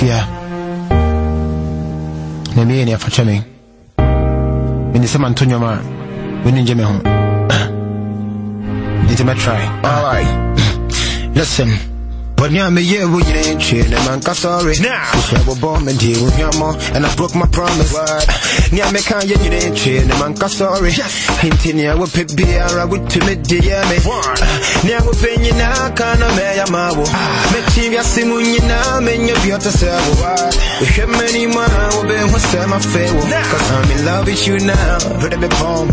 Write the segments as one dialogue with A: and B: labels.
A: fia na meyɛ ne afakyɛ me mene sɛ manto nnwom a w'ani ngye me ho nti mɛtry listen But now me yeah we ain't chill and man ka sorry. Now we share bomb and deal with your mom and I broke my promise. What? Now me can yeah you ain't chill and man ka sorry. Hinting ya we pick beer I would to me dear me. Now we pay you now kana me ya mawo. Ah. Me team ya simu you now me you be to serve. We share many man we be who say my favor. Cause I'm in love with you now. Be bomb.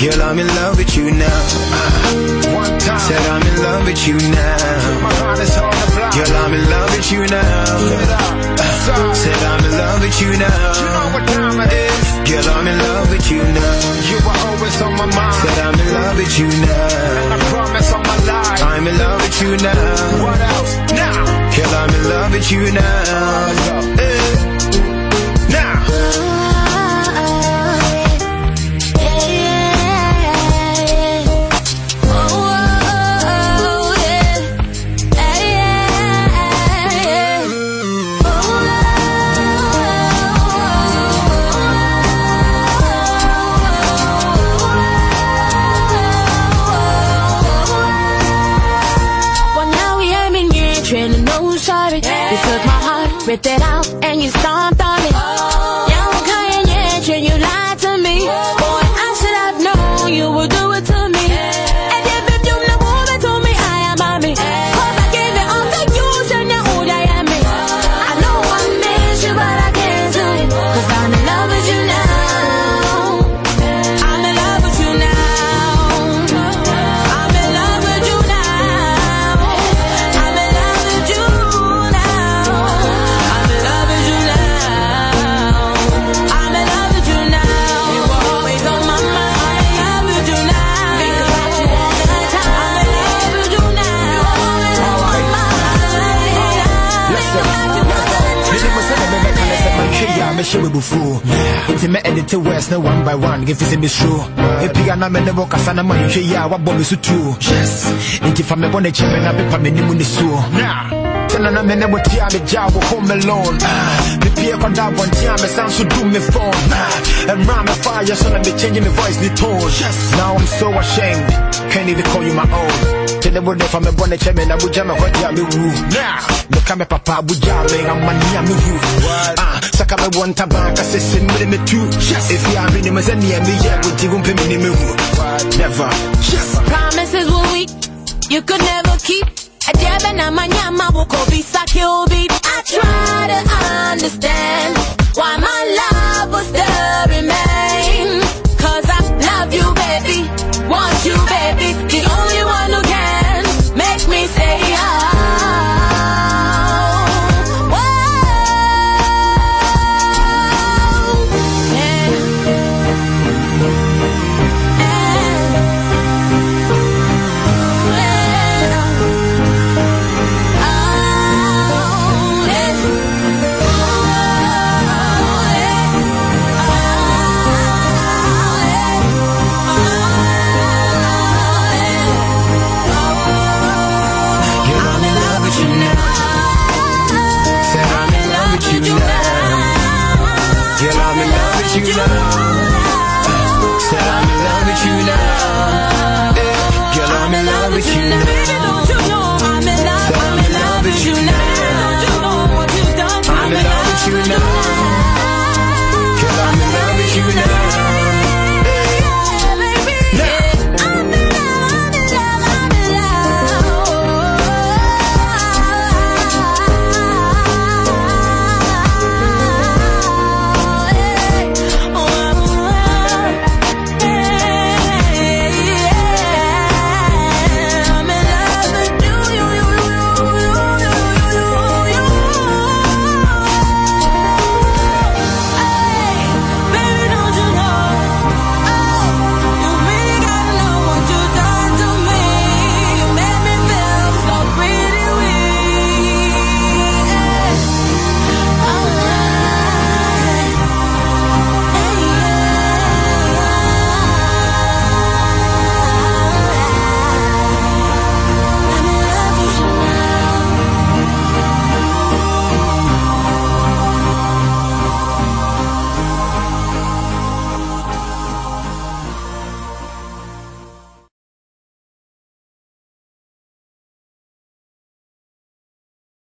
A: Girl I'm in love with you now. Ah. Said I'm in love with you now. My heart is on the block. Girl, I'm in love with you now. Uh, said I'm in love with you now. You know what time it is. Girl, I'm in love with you now. You were always on my mind. Said I'm in love with you now. And I promise on my life. I'm in love with you now. What else? Now. Girl, I'm in love with you. Now.
B: Ripped it out, and you stomped
A: ne one by one a tia home alone me phone so voice ne tone now I'm so ashamed. Can't even call you my own Tene bo de fa me bɔ n'akyɛ me na bogya me hɔ de a mewu meka me papa bogya me amane a mewu Ah, saka me wɔ ntaban ka sɛ sɛ mmere me tu. Ɛfie a menim sɛ neɛ meyɛ wogye wo mpɛ mene mewu never.
B: Promises were weak, you could never keep. A jab and a manyama will go be kill beat. I try to understand why my love will still
A: you now.